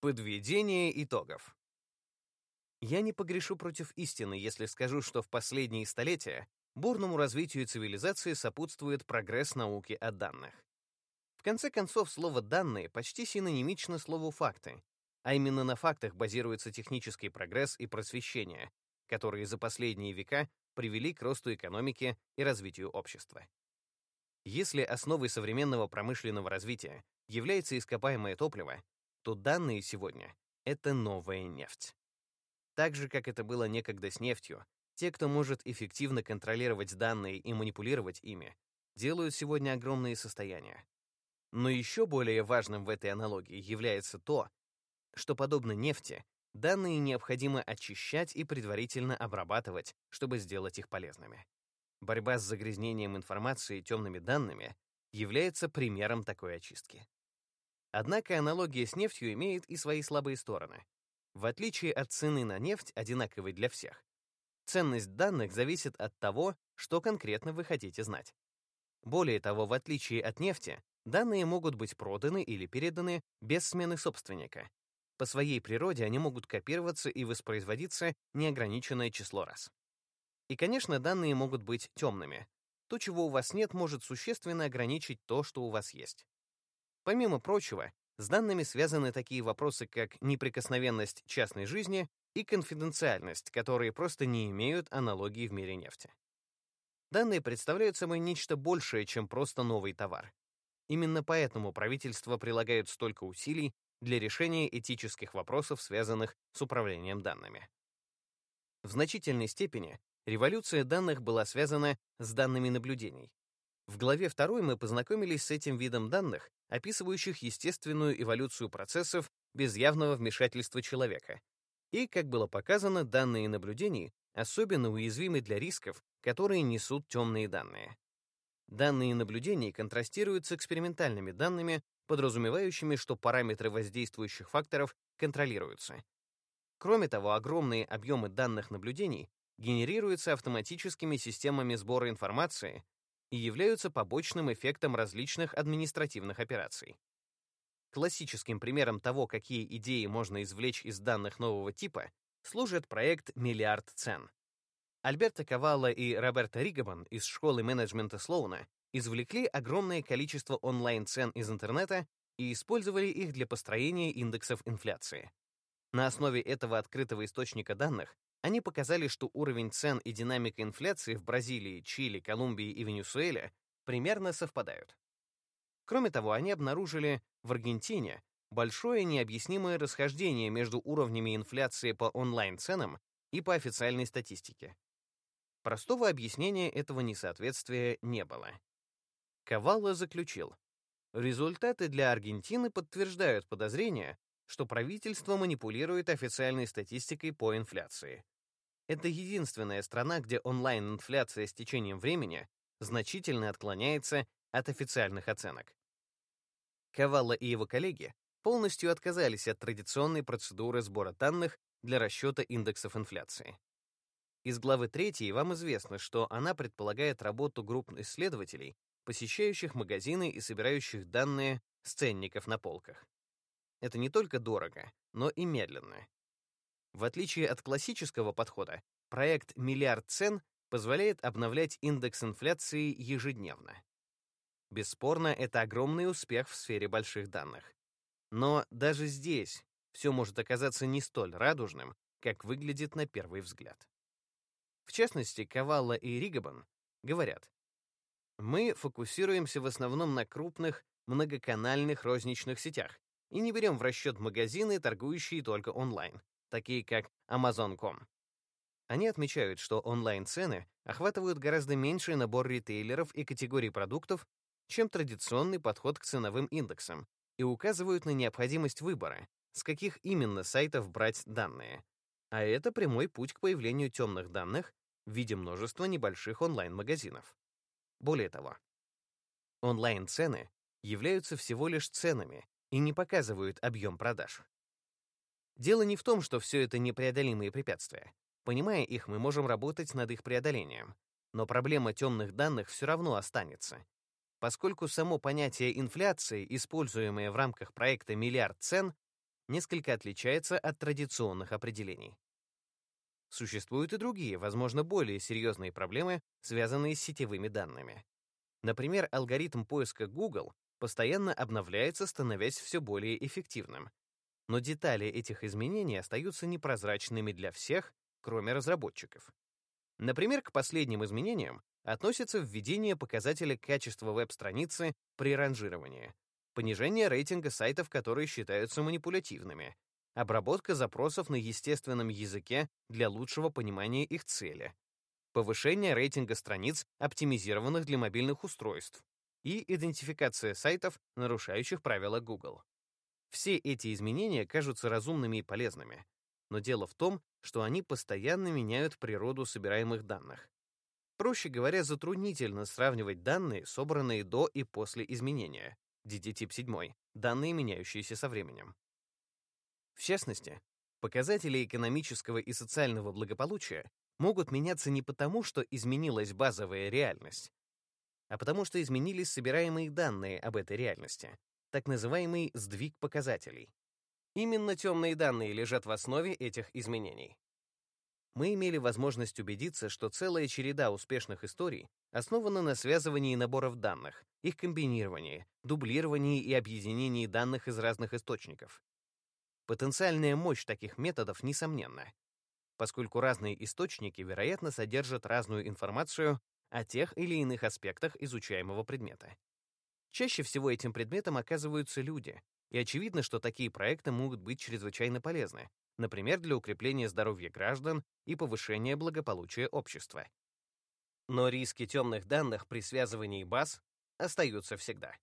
Подведение итогов. Я не погрешу против истины, если скажу, что в последние столетия бурному развитию цивилизации сопутствует прогресс науки о данных. В конце концов, слово «данные» почти синонимично слову «факты», а именно на фактах базируется технический прогресс и просвещение, которые за последние века привели к росту экономики и развитию общества. Если основой современного промышленного развития является ископаемое топливо, то данные сегодня — это новая нефть. Так же, как это было некогда с нефтью, те, кто может эффективно контролировать данные и манипулировать ими, делают сегодня огромные состояния. Но еще более важным в этой аналогии является то, что, подобно нефти, данные необходимо очищать и предварительно обрабатывать, чтобы сделать их полезными. Борьба с загрязнением информации темными данными является примером такой очистки. Однако аналогия с нефтью имеет и свои слабые стороны. В отличие от цены на нефть, одинаковой для всех, ценность данных зависит от того, что конкретно вы хотите знать. Более того, в отличие от нефти, данные могут быть проданы или переданы без смены собственника. По своей природе они могут копироваться и воспроизводиться неограниченное число раз. И, конечно, данные могут быть темными. То, чего у вас нет, может существенно ограничить то, что у вас есть. Помимо прочего, с данными связаны такие вопросы, как неприкосновенность частной жизни и конфиденциальность, которые просто не имеют аналогии в мире нефти. Данные представляют собой нечто большее, чем просто новый товар. Именно поэтому правительства прилагают столько усилий для решения этических вопросов, связанных с управлением данными. В значительной степени революция данных была связана с данными наблюдений, в главе 2 мы познакомились с этим видом данных, описывающих естественную эволюцию процессов без явного вмешательства человека. И, как было показано, данные наблюдений особенно уязвимы для рисков, которые несут темные данные. Данные наблюдений контрастируют с экспериментальными данными, подразумевающими, что параметры воздействующих факторов контролируются. Кроме того, огромные объемы данных наблюдений генерируются автоматическими системами сбора информации, и являются побочным эффектом различных административных операций. Классическим примером того, какие идеи можно извлечь из данных нового типа, служит проект «Миллиард цен». Альберто Кавалло и Роберто Ригабан из школы менеджмента Слоуна извлекли огромное количество онлайн-цен из интернета и использовали их для построения индексов инфляции. На основе этого открытого источника данных они показали, что уровень цен и динамика инфляции в Бразилии, Чили, Колумбии и Венесуэле примерно совпадают. Кроме того, они обнаружили в Аргентине большое необъяснимое расхождение между уровнями инфляции по онлайн-ценам и по официальной статистике. Простого объяснения этого несоответствия не было. Кавалло заключил, результаты для Аргентины подтверждают подозрение, что правительство манипулирует официальной статистикой по инфляции. Это единственная страна, где онлайн-инфляция с течением времени значительно отклоняется от официальных оценок. Кавалла и его коллеги полностью отказались от традиционной процедуры сбора данных для расчета индексов инфляции. Из главы 3 вам известно, что она предполагает работу групп исследователей, посещающих магазины и собирающих данные с ценников на полках. Это не только дорого, но и медленно. В отличие от классического подхода, проект «Миллиард цен» позволяет обновлять индекс инфляции ежедневно. Бесспорно, это огромный успех в сфере больших данных. Но даже здесь все может оказаться не столь радужным, как выглядит на первый взгляд. В частности, Кавалла и Ригабан говорят, мы фокусируемся в основном на крупных, многоканальных розничных сетях, и не берем в расчет магазины, торгующие только онлайн, такие как Amazon.com. Они отмечают, что онлайн-цены охватывают гораздо меньший набор ритейлеров и категорий продуктов, чем традиционный подход к ценовым индексам, и указывают на необходимость выбора, с каких именно сайтов брать данные. А это прямой путь к появлению темных данных в виде множества небольших онлайн-магазинов. Более того, онлайн-цены являются всего лишь ценами, и не показывают объем продаж. Дело не в том, что все это непреодолимые препятствия. Понимая их, мы можем работать над их преодолением. Но проблема темных данных все равно останется. Поскольку само понятие инфляции, используемое в рамках проекта «Миллиард цен», несколько отличается от традиционных определений. Существуют и другие, возможно, более серьезные проблемы, связанные с сетевыми данными. Например, алгоритм поиска Google постоянно обновляется, становясь все более эффективным. Но детали этих изменений остаются непрозрачными для всех, кроме разработчиков. Например, к последним изменениям относится введение показателя качества веб-страницы при ранжировании, понижение рейтинга сайтов, которые считаются манипулятивными, обработка запросов на естественном языке для лучшего понимания их цели, повышение рейтинга страниц, оптимизированных для мобильных устройств, и идентификация сайтов, нарушающих правила Google. Все эти изменения кажутся разумными и полезными, но дело в том, что они постоянно меняют природу собираемых данных. Проще говоря, затруднительно сравнивать данные, собранные до и после изменения, DD-тип 7, данные, меняющиеся со временем. В частности, показатели экономического и социального благополучия могут меняться не потому, что изменилась базовая реальность, а потому что изменились собираемые данные об этой реальности, так называемый сдвиг показателей. Именно темные данные лежат в основе этих изменений. Мы имели возможность убедиться, что целая череда успешных историй основана на связывании наборов данных, их комбинировании, дублировании и объединении данных из разных источников. Потенциальная мощь таких методов несомненна, поскольку разные источники, вероятно, содержат разную информацию о тех или иных аспектах изучаемого предмета. Чаще всего этим предметом оказываются люди, и очевидно, что такие проекты могут быть чрезвычайно полезны, например, для укрепления здоровья граждан и повышения благополучия общества. Но риски темных данных при связывании баз остаются всегда.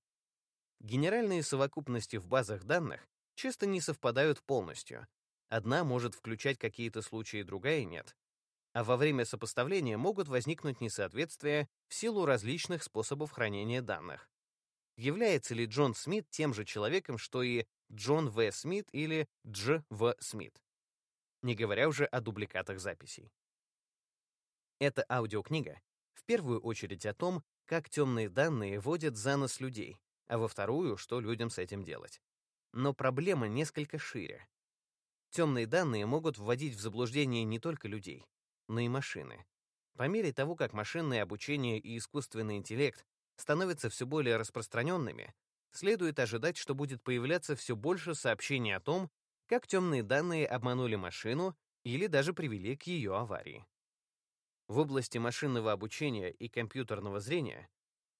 Генеральные совокупности в базах данных часто не совпадают полностью. Одна может включать какие-то случаи, другая нет. А во время сопоставления могут возникнуть несоответствия в силу различных способов хранения данных. Является ли Джон Смит тем же человеком, что и Джон В. Смит или Дж. В. Смит? Не говоря уже о дубликатах записей. Эта аудиокнига в первую очередь о том, как темные данные водят за нос людей, а во вторую, что людям с этим делать. Но проблема несколько шире. Темные данные могут вводить в заблуждение не только людей, но машины. По мере того, как машинное обучение и искусственный интеллект становятся все более распространенными, следует ожидать, что будет появляться все больше сообщений о том, как темные данные обманули машину или даже привели к ее аварии. В области машинного обучения и компьютерного зрения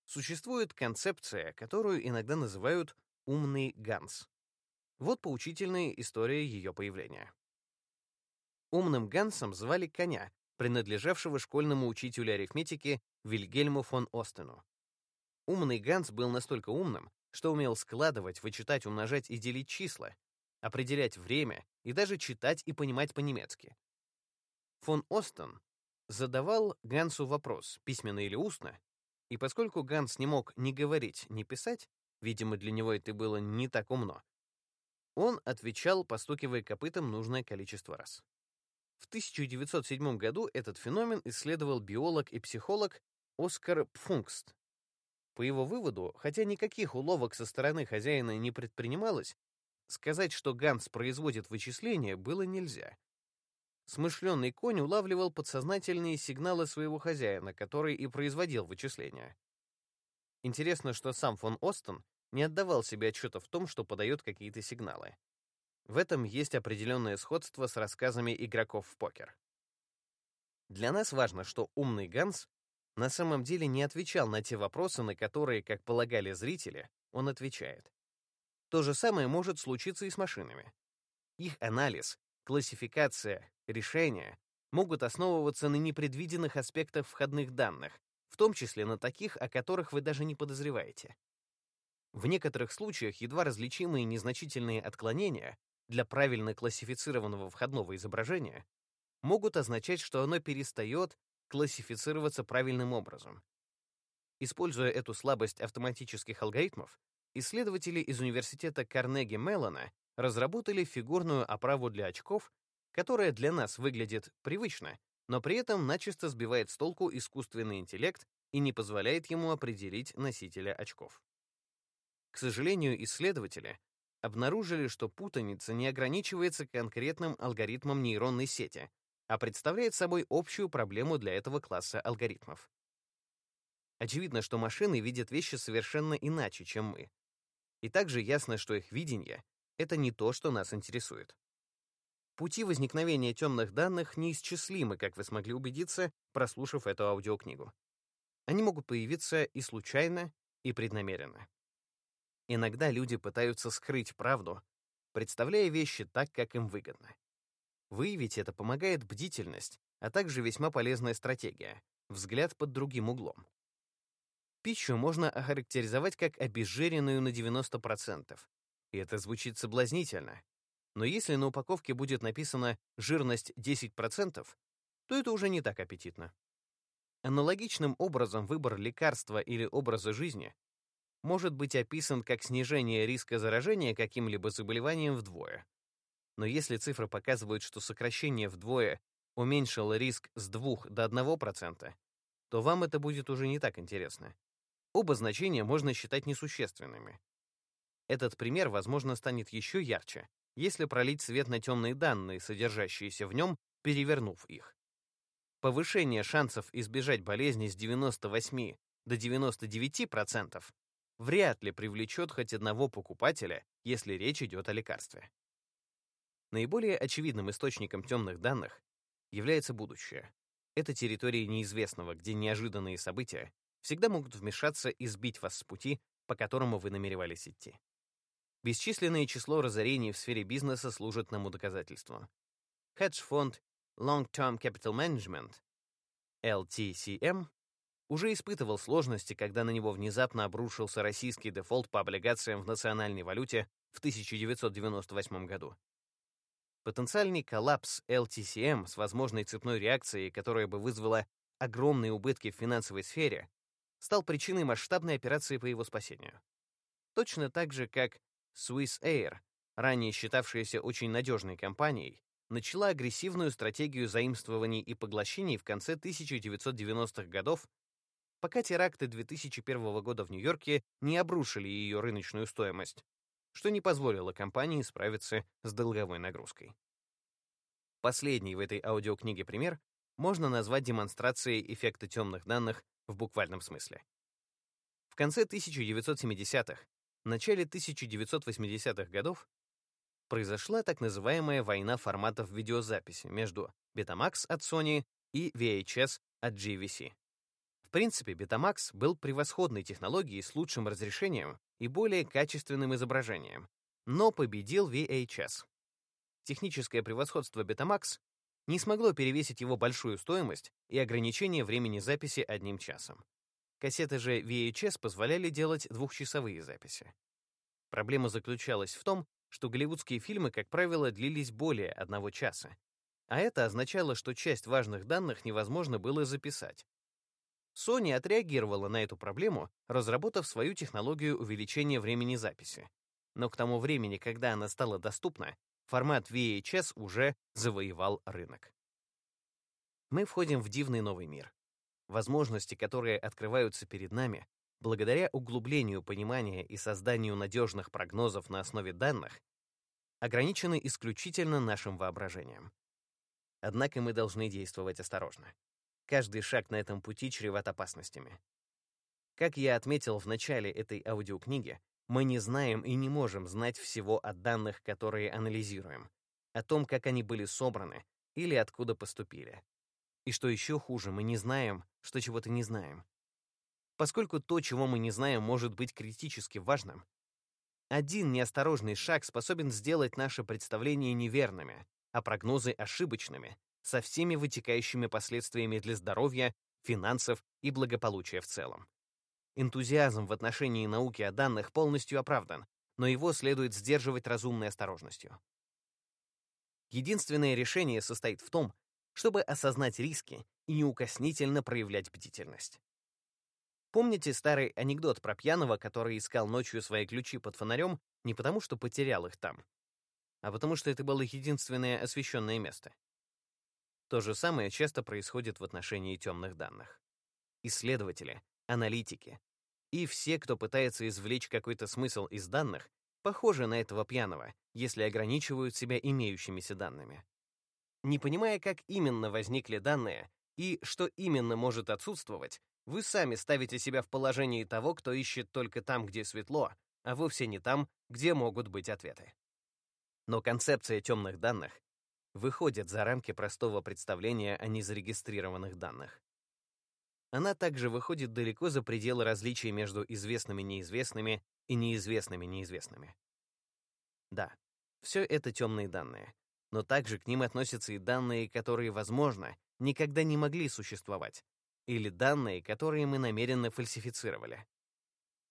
существует концепция, которую иногда называют «умный Ганс». Вот поучительная история ее появления. Умным Гансом звали коня, принадлежавшего школьному учителю арифметики Вильгельму фон Остену. Умный Ганс был настолько умным, что умел складывать, вычитать, умножать и делить числа, определять время и даже читать и понимать по-немецки. Фон Остен задавал Гансу вопрос, письменно или устно, и поскольку Ганс не мог ни говорить, ни писать, видимо, для него это было не так умно, он отвечал, постукивая копытом нужное количество раз. В 1907 году этот феномен исследовал биолог и психолог Оскар Пфунгст, по его выводу, хотя никаких уловок со стороны хозяина не предпринималось, сказать, что Ганс производит вычисления, было нельзя. Смышленный конь улавливал подсознательные сигналы своего хозяина, который и производил вычисления. Интересно, что сам фон Остен не отдавал себе отчета в том, что подает какие-то сигналы. В этом есть определенное сходство с рассказами игроков в покер. Для нас важно, что умный Ганс на самом деле не отвечал на те вопросы, на которые, как полагали зрители, он отвечает. То же самое может случиться и с машинами. Их анализ, классификация, решения могут основываться на непредвиденных аспектах входных данных, в том числе на таких, о которых вы даже не подозреваете. В некоторых случаях едва различимые незначительные отклонения для правильно классифицированного входного изображения могут означать, что оно перестает классифицироваться правильным образом. Используя эту слабость автоматических алгоритмов, исследователи из университета Карнеги Меллона разработали фигурную оправу для очков, которая для нас выглядит привычно, но при этом начисто сбивает с толку искусственный интеллект и не позволяет ему определить носителя очков. К сожалению, исследователи обнаружили, что путаница не ограничивается конкретным алгоритмом нейронной сети, а представляет собой общую проблему для этого класса алгоритмов. Очевидно, что машины видят вещи совершенно иначе, чем мы. И также ясно, что их видение — это не то, что нас интересует. Пути возникновения темных данных неисчислимы, как вы смогли убедиться, прослушав эту аудиокнигу. Они могут появиться и случайно, и преднамеренно. Иногда люди пытаются скрыть правду, представляя вещи так, как им выгодно. Выявить это помогает бдительность, а также весьма полезная стратегия — взгляд под другим углом. Пищу можно охарактеризовать как обезжиренную на 90%, и это звучит соблазнительно. Но если на упаковке будет написано «жирность 10%», то это уже не так аппетитно. Аналогичным образом выбор лекарства или образа жизни может быть описан как снижение риска заражения каким-либо заболеванием вдвое. Но если цифры показывают, что сокращение вдвое уменьшило риск с 2 до 1%, то вам это будет уже не так интересно. Оба значения можно считать несущественными. Этот пример, возможно, станет еще ярче, если пролить свет на темные данные, содержащиеся в нем, перевернув их. Повышение шансов избежать болезни с 98 до 99% вряд ли привлечет хоть одного покупателя, если речь идет о лекарстве. Наиболее очевидным источником темных данных является будущее. Это территория неизвестного, где неожиданные события всегда могут вмешаться и сбить вас с пути, по которому вы намеревались идти. Бесчисленное число разорений в сфере бизнеса служит тому доказательством. Хедж-фонд Long-Term Capital Management, LTCM, уже испытывал сложности, когда на него внезапно обрушился российский дефолт по облигациям в национальной валюте в 1998 году. Потенциальный коллапс LTCM с возможной цепной реакцией, которая бы вызвала огромные убытки в финансовой сфере, стал причиной масштабной операции по его спасению. Точно так же, как Swiss Air, ранее считавшаяся очень надежной компанией, начала агрессивную стратегию заимствований и поглощений в конце 1990-х годов пока теракты 2001 года в Нью-Йорке не обрушили ее рыночную стоимость, что не позволило компании справиться с долговой нагрузкой. Последний в этой аудиокниге пример можно назвать демонстрацией эффекта темных данных в буквальном смысле. В конце 1970-х, начале 1980-х годов произошла так называемая война форматов видеозаписи между Betamax от Sony и VHS от GVC принципе, Betamax был превосходной технологией с лучшим разрешением и более качественным изображением, но победил VHS. Техническое превосходство Betamax не смогло перевесить его большую стоимость и ограничение времени записи одним часом. Кассеты же VHS позволяли делать двухчасовые записи. Проблема заключалась в том, что голливудские фильмы, как правило, длились более одного часа, а это означало, что часть важных данных невозможно было записать, Sony отреагировала на эту проблему, разработав свою технологию увеличения времени записи. Но к тому времени, когда она стала доступна, формат VHS уже завоевал рынок. Мы входим в дивный новый мир. Возможности, которые открываются перед нами, благодаря углублению понимания и созданию надежных прогнозов на основе данных, ограничены исключительно нашим воображением. Однако мы должны действовать осторожно. Каждый шаг на этом пути чреват опасностями. Как я отметил в начале этой аудиокниги, мы не знаем и не можем знать всего о данных, которые анализируем, о том, как они были собраны или откуда поступили. И что еще хуже, мы не знаем, что чего-то не знаем. Поскольку то, чего мы не знаем, может быть критически важным, один неосторожный шаг способен сделать наши представления неверными, а прогнозы ошибочными, со всеми вытекающими последствиями для здоровья, финансов и благополучия в целом. Энтузиазм в отношении науки о данных полностью оправдан, но его следует сдерживать разумной осторожностью. Единственное решение состоит в том, чтобы осознать риски и неукоснительно проявлять бдительность. Помните старый анекдот про пьяного, который искал ночью свои ключи под фонарем не потому, что потерял их там, а потому что это было единственное освещенное место? То же самое часто происходит в отношении темных данных. Исследователи, аналитики и все, кто пытается извлечь какой-то смысл из данных, похожи на этого пьяного, если ограничивают себя имеющимися данными. Не понимая, как именно возникли данные и что именно может отсутствовать, вы сами ставите себя в положении того, кто ищет только там, где светло, а вовсе не там, где могут быть ответы. Но концепция темных данных выходит за рамки простого представления о незарегистрированных данных. Она также выходит далеко за пределы различий между известными неизвестными и неизвестными неизвестными. Да, все это темные данные, но также к ним относятся и данные, которые, возможно, никогда не могли существовать, или данные, которые мы намеренно фальсифицировали.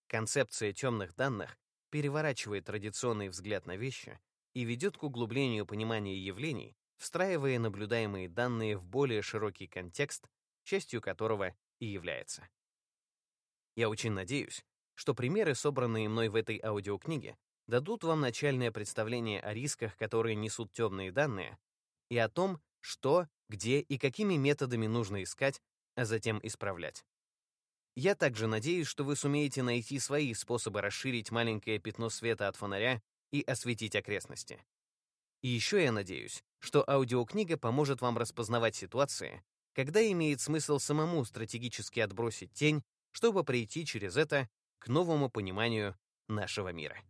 Концепция темных данных переворачивает традиционный взгляд на вещи и ведет к углублению понимания явлений, встраивая наблюдаемые данные в более широкий контекст, частью которого и является. Я очень надеюсь, что примеры, собранные мной в этой аудиокниге, дадут вам начальное представление о рисках, которые несут темные данные, и о том, что, где и какими методами нужно искать, а затем исправлять. Я также надеюсь, что вы сумеете найти свои способы расширить маленькое пятно света от фонаря и осветить окрестности. И еще я надеюсь, что аудиокнига поможет вам распознавать ситуации, когда имеет смысл самому стратегически отбросить тень, чтобы прийти через это к новому пониманию нашего мира.